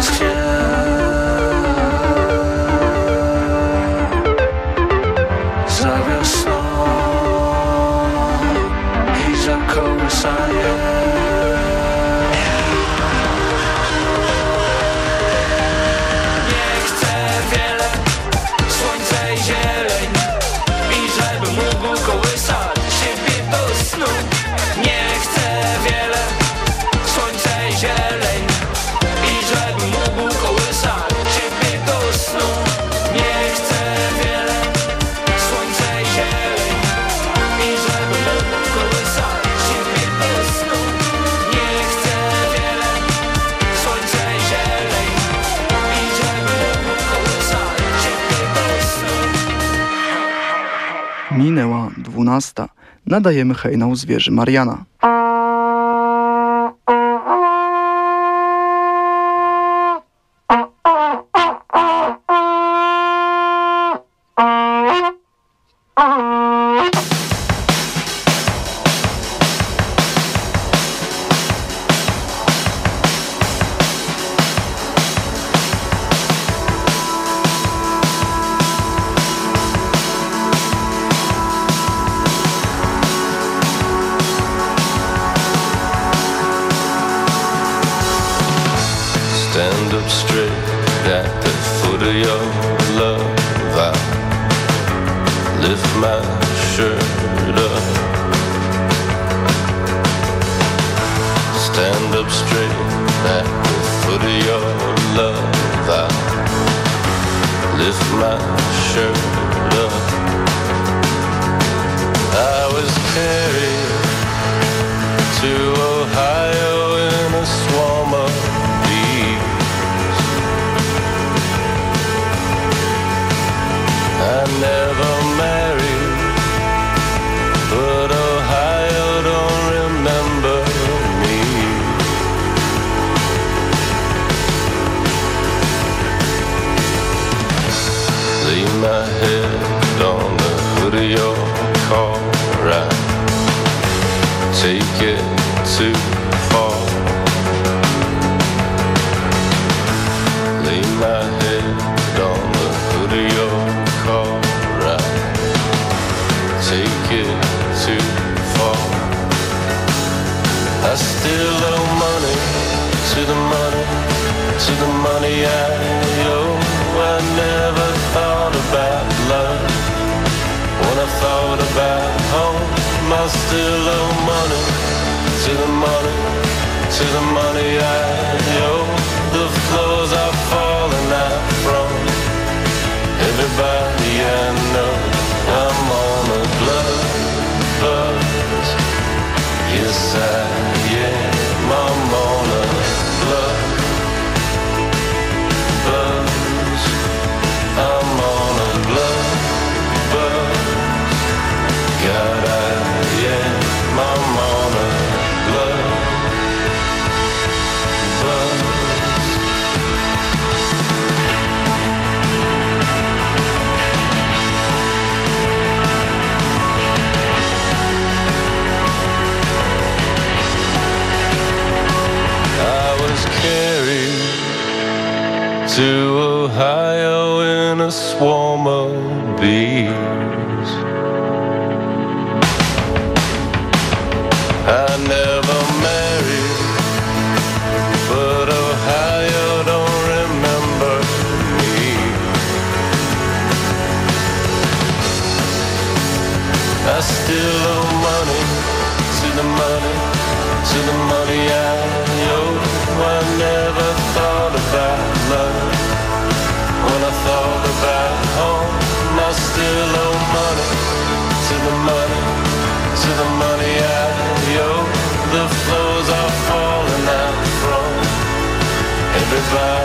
just nadajemy hejnał zwierzy Mariana. my. I was carried to still owe money to the money, to the money I to Ohio in a swarm of bees. I never goodbye.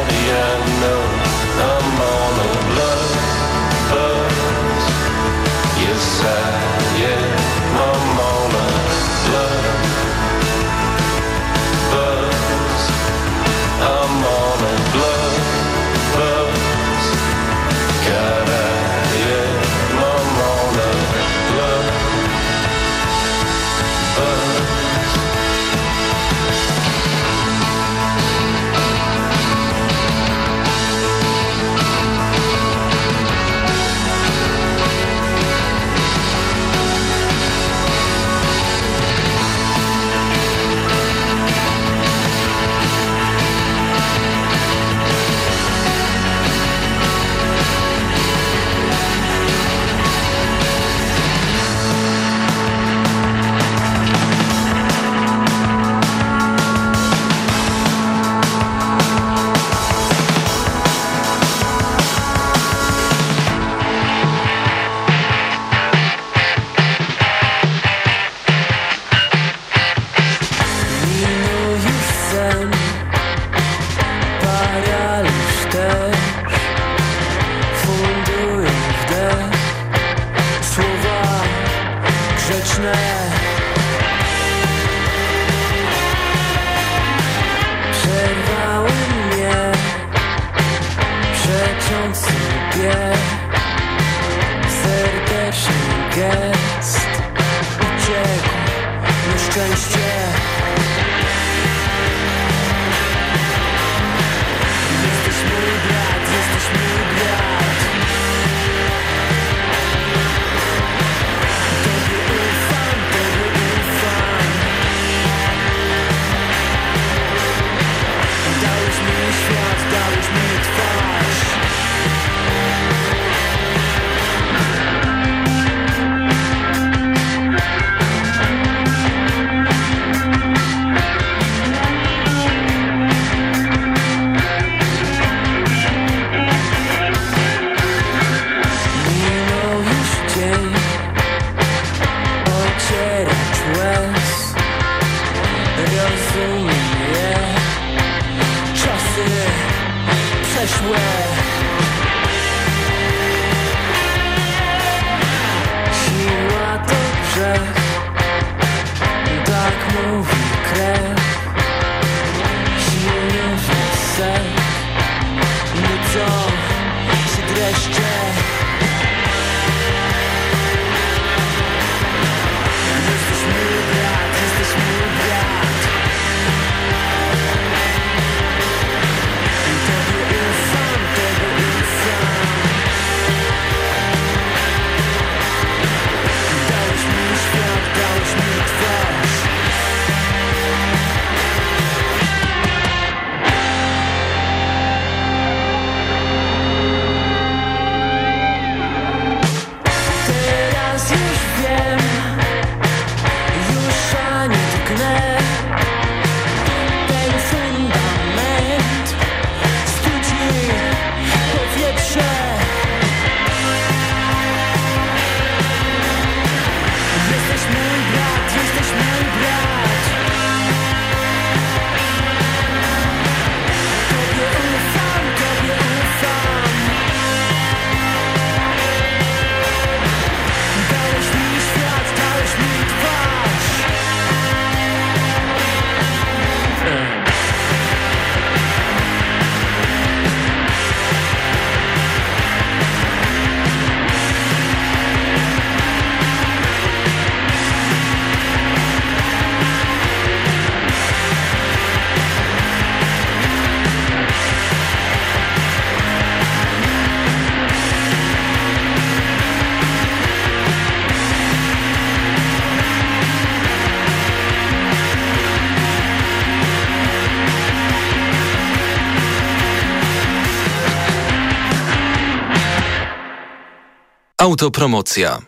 Autopromocja.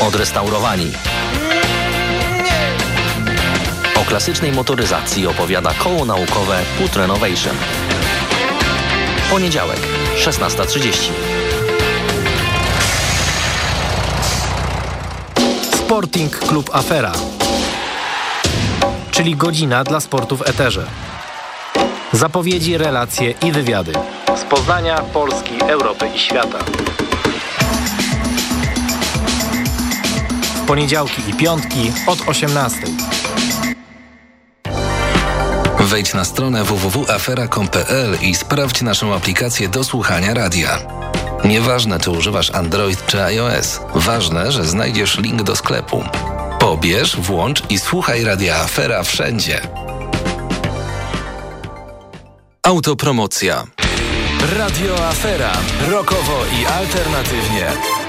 Odrestaurowani. O klasycznej motoryzacji opowiada koło naukowe Put Renovation. Poniedziałek, 16.30. Sporting Klub Afera, czyli godzina dla sportu w eterze. Zapowiedzi, relacje i wywiady. Z Poznania, Polski, Europy i świata. W poniedziałki i piątki od 18. Wejdź na stronę www.afera.com.pl i sprawdź naszą aplikację do słuchania radia. Nieważne, czy używasz Android czy iOS, ważne, że znajdziesz link do sklepu. Pobierz, włącz i słuchaj radia Afera wszędzie. Autopromocja. Radio Afera. Rokowo i alternatywnie.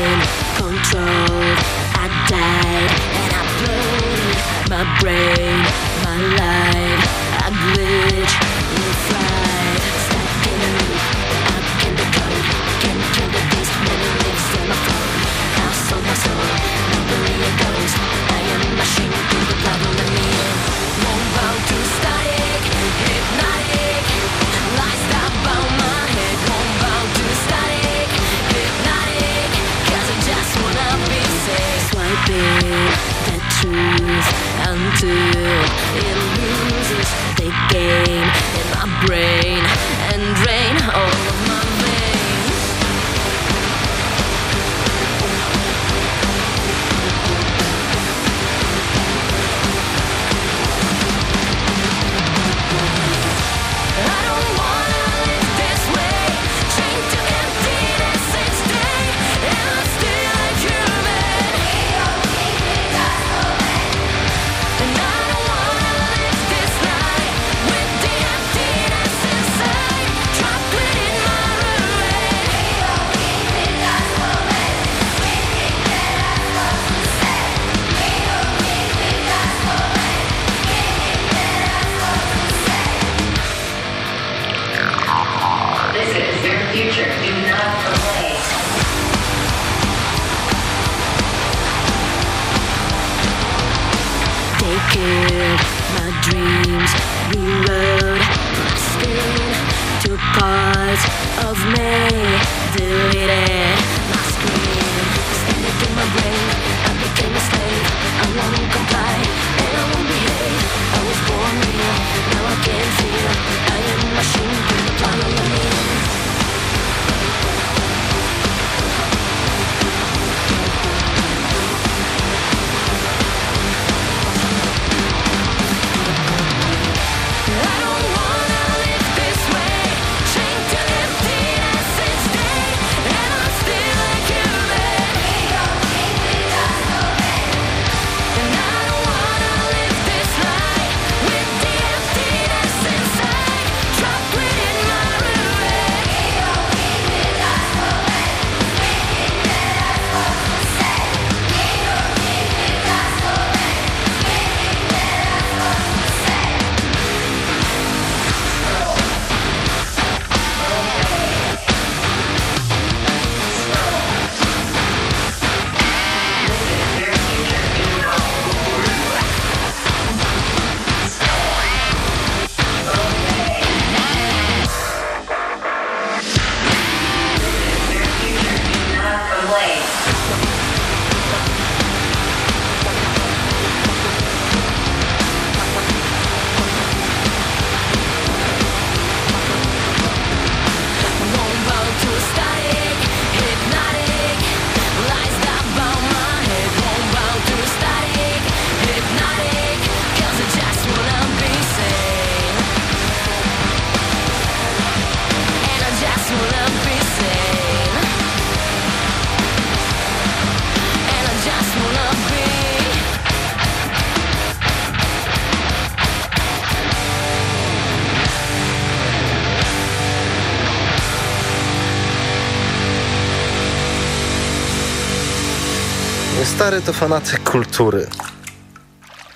I've been controlled. I died and I blew my brain, my life. I glitch, The truth until it loses the game in my brain and drain all Stary to fanatyk kultury.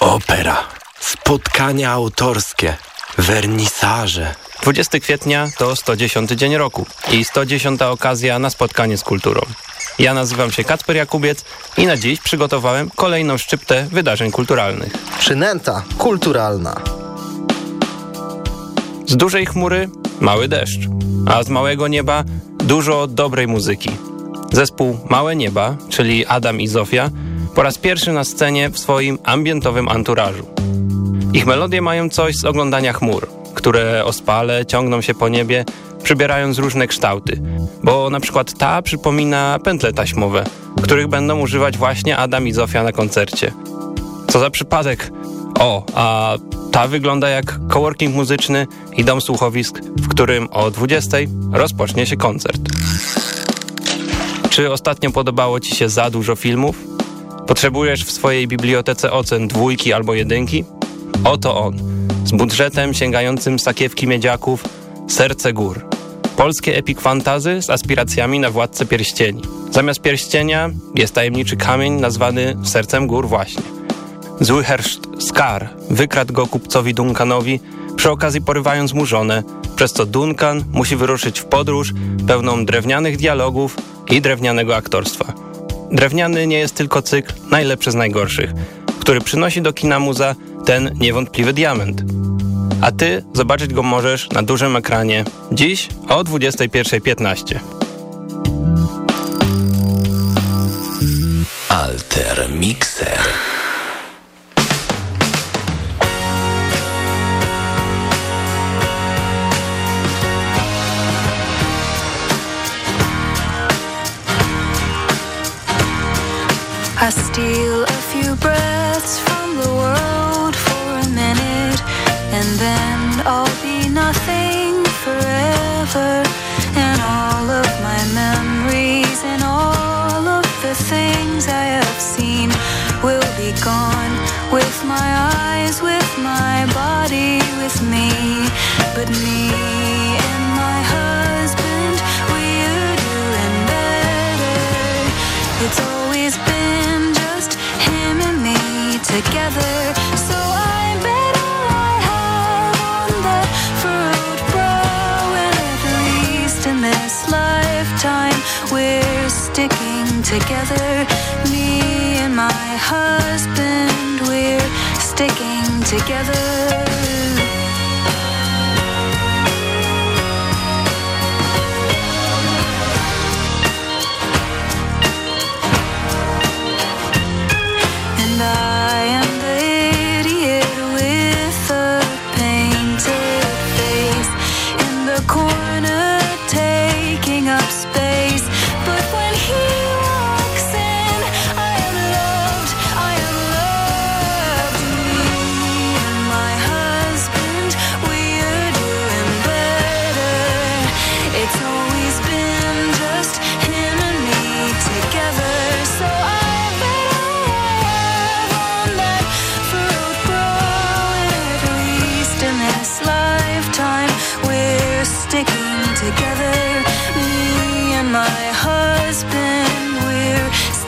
Opera, spotkania autorskie, wernisaże. 20 kwietnia to 110 dzień roku i 110 okazja na spotkanie z kulturą. Ja nazywam się Kacper Jakubiec i na dziś przygotowałem kolejną szczyptę wydarzeń kulturalnych. Przynęta kulturalna. Z dużej chmury mały deszcz, a z małego nieba dużo dobrej muzyki. Zespół Małe Nieba, czyli Adam i Zofia, po raz pierwszy na scenie w swoim ambientowym anturażu. Ich melodie mają coś z oglądania chmur, które ospale ciągną się po niebie, przybierając różne kształty, bo na przykład ta przypomina pętle taśmowe, których będą używać właśnie Adam i Zofia na koncercie. Co za przypadek, O, a ta wygląda jak coworking muzyczny i dom słuchowisk, w którym o 20 rozpocznie się koncert. Czy ostatnio podobało Ci się za dużo filmów? Potrzebujesz w swojej bibliotece ocen dwójki albo jedynki? Oto on, z budżetem sięgającym sakiewki miedziaków Serce Gór. Polskie epic fantazy z aspiracjami na Władcę Pierścieni. Zamiast pierścienia jest tajemniczy kamień nazwany Sercem Gór właśnie. Zły herszt Skar wykradł go kupcowi Duncanowi, przy okazji porywając mu żonę, przez co Duncan musi wyruszyć w podróż pełną drewnianych dialogów i drewnianego aktorstwa. Drewniany nie jest tylko cykl najlepszy z najgorszych, który przynosi do kina muza ten niewątpliwy diament. A ty zobaczyć go możesz na dużym ekranie dziś o 21.15. Alter Mixer. Steal a few breaths from the world for a minute, and then I'll be nothing forever. And all of my memories and all of the things I have seen will be gone with my eyes, with my body, with me. But me together. Me and my husband, we're sticking together.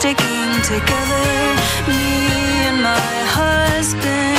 Sticking together. Me and my husband,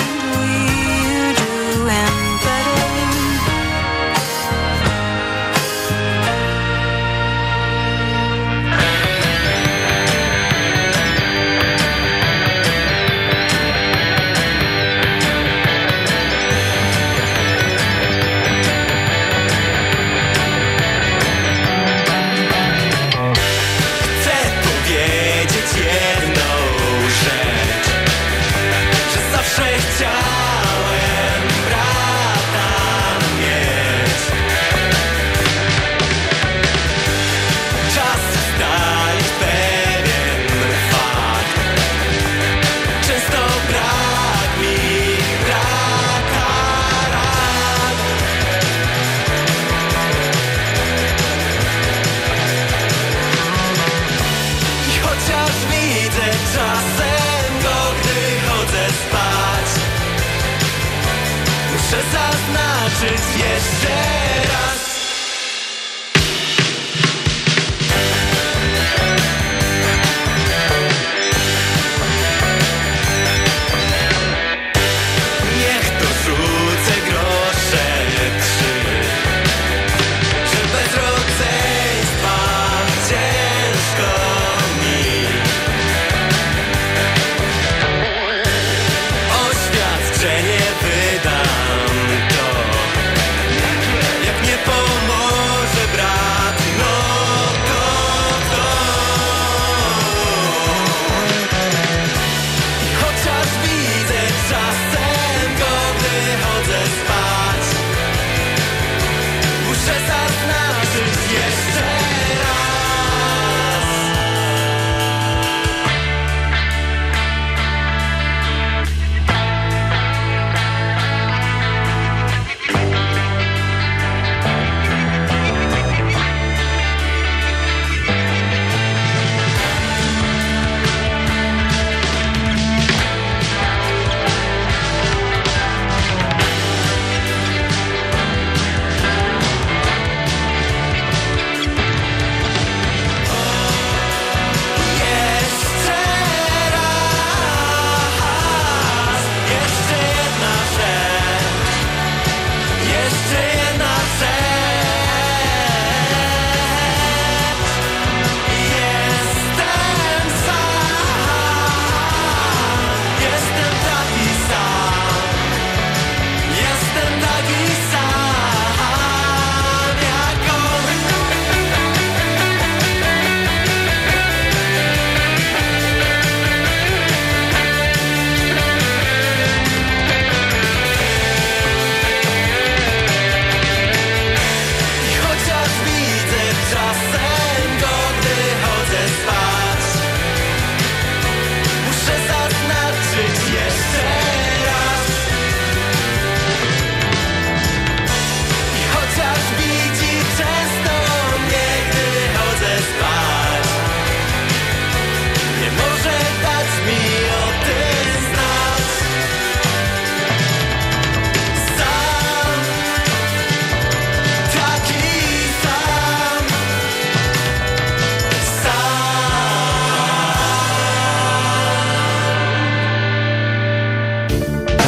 Yes.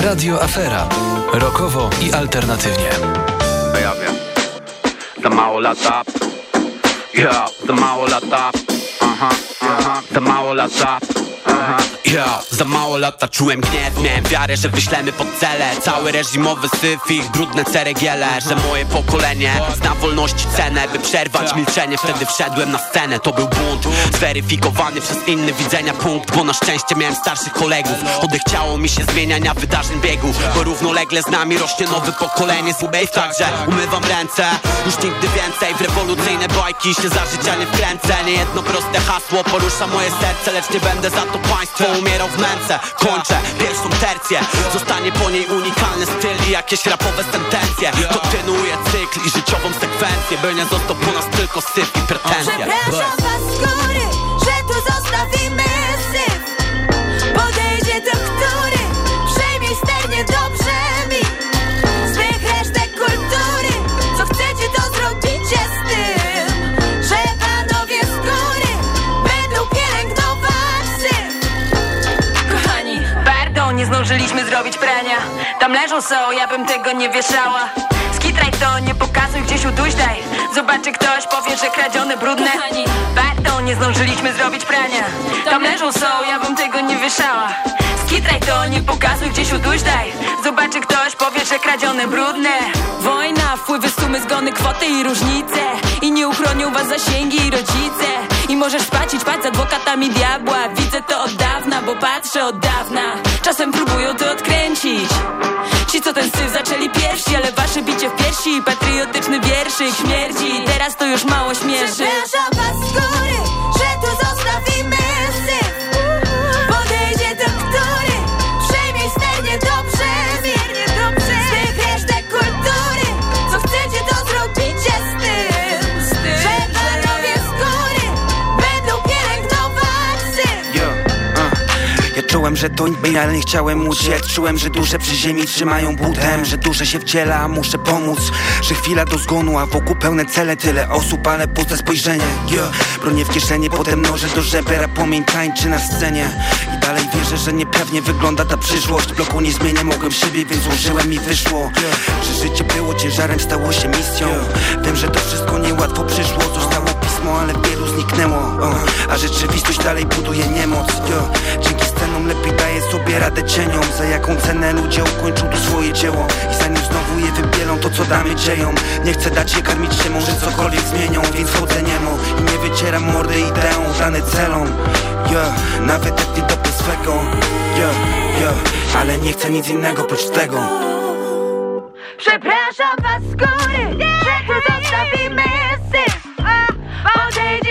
Radio Afera. Rokowo i alternatywnie. Ja wiem. Za mało lata. Ja, za mało lata. Aha, aha, za mało lata. Za mało lata czułem gniew Miałem wiarę, że wyślemy pod cele. Cały reżimowy syf, ich brudne ceregiele Że moje pokolenie zna wolności cenę By przerwać milczenie, wtedy wszedłem na scenę To był bunt, zweryfikowany przez inny widzenia. Punkt Bo na szczęście miałem starszych kolegów. Odechciało mi się zmieniania wydarzeń biegu Bo równolegle z nami rośnie nowe pokolenie. Z Ubejf Także umywam ręce Już nigdy więcej. W rewolucyjne bajki się za życia nie wkręcę. Nie jedno proste hasło porusza moje serce Lecz nie będę za to państwo umierał w męce. Kończę pierwszą tercję. Zostanie po niej unikalny styl i jakieś rapowe sentencje. Kontynuuję cykl i życiową sekwencję By nie został po nas tylko syf i pretensje. Przepraszam was z góry, że tu zostawimy zdążyliśmy zrobić prania. Tam leżą są, ja bym tego nie wieszała. Skitraj to, nie pokazuj, gdzieś uduźdaj Zobaczy ktoś, powie, że kradzione, brudne. Pardon, nie zdążyliśmy zrobić prania. Tam leżą są, ja bym tego nie wieszała Skitraj to, nie pokazuj, gdzieś uduźdaj Zobaczy ktoś, powie, że kradzione, brudne Wojna, wpływy, sumy, zgony, kwoty i różnice. I nie uchronią was zasięgi i rodzice. I możesz spać i ćpać z adwokatami diabła. Widzę to od dawna, bo patrzę od dawna. Czasem próbują to odkręcić. Ci co ten syf zaczęli pierwsi Ale wasze bicie w piersi. Patriotyczny wierszyk śmierdzi. Teraz to już mało śmieszy Przepraszam was z góry, że to niby, ale nie chciałem uciec. Czułem, że dusze przy ziemi trzymają butem Że duże się wciela, muszę pomóc Że chwila do zgonu, a wokół pełne cele Tyle osób, ale puste spojrzenie. Yo, bronię w kieszeni, potem noże do żeber A płomień tańczy na scenie. I dalej wierzę, że niepewnie wygląda ta przyszłość. Bloku nie zmienię, mogłem siebie, więc użyłem i wyszło. Że życie było ciężarem, stało się misją. Wiem, że to wszystko niełatwo przyszło Zostało pismo, ale wielu zniknęło. O, A rzeczywistość dalej buduje niemoc. Dzięki scenom lepiej daję sobie radę cieniom Za jaką cenę ludzie ukończą tu swoje dzieło? I zanim znowu je wybielą, to co damy dzieją Nie chcę dać się karmić się, może cokolwiek zmienią Więc chodzę niemo i nie wycieram mordy ideą Dane celom, yo, nawet jak nie dopię swego. Yo, yo, ale nie chcę nic innego prócz tego. Przepraszam was z góry, że tu zostawimy syf Podejdzie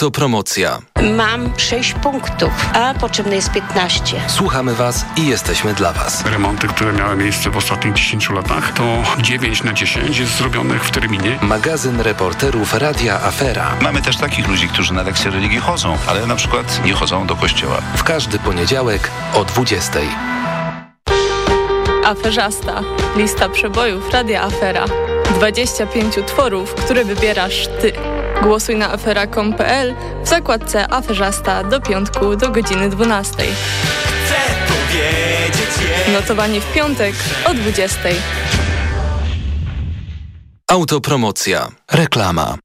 Autopromocja. Mam 6 punktów, a potrzebne jest 15. Słuchamy Was i jesteśmy dla Was. Remonty, które miały miejsce w ostatnich 10 latach, to 9 na 10 jest zrobionych w terminie. Magazyn reporterów Radia Afera. Mamy też takich ludzi, którzy na lekcje religii chodzą, ale na przykład nie chodzą do kościoła. W każdy poniedziałek o 20. Aferzasta. Lista przebojów Radia Afera. 25 utworów, które wybierasz Ty. Głosuj na afera.com.pl w zakładce Aferzasta do piątku do godziny 12. Notowanie w piątek o 20. Autopromocja. Reklama.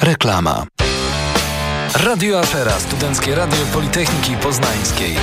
Reklama. Radio Afera, Studenckie Radio Politechniki Poznańskiej.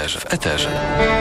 Eterze. W eterze.